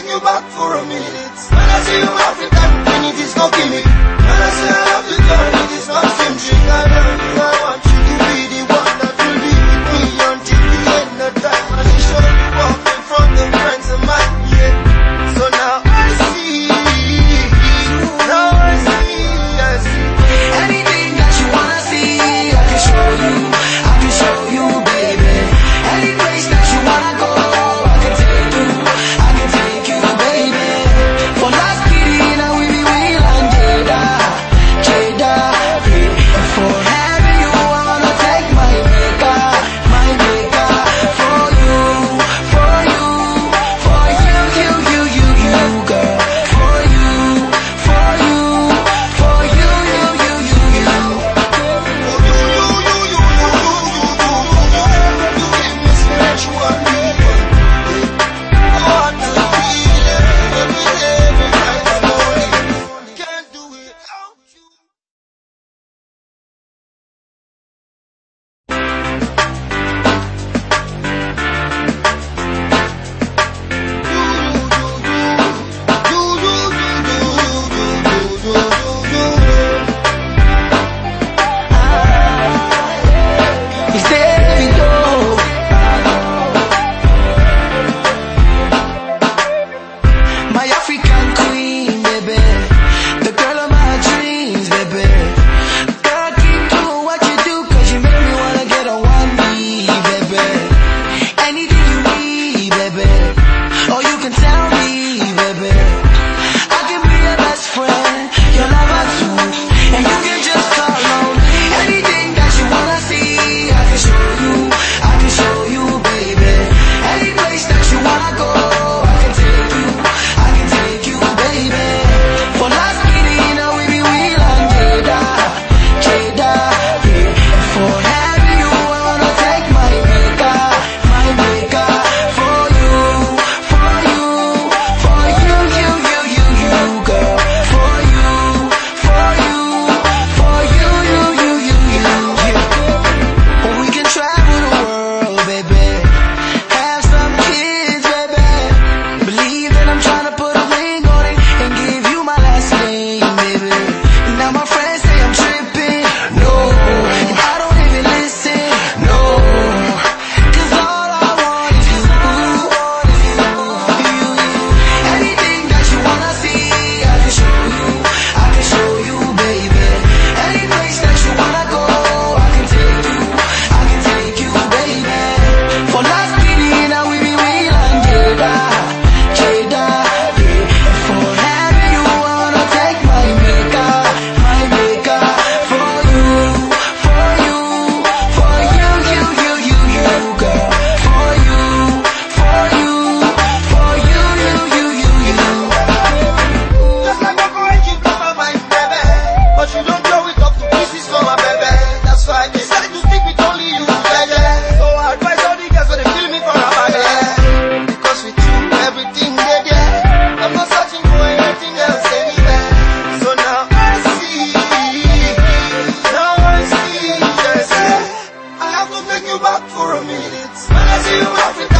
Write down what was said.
Take you back for a minute. When I see you, African, then it is no gimmick. When I say I'm African, it is not same shit. I never for a minute. See you African, when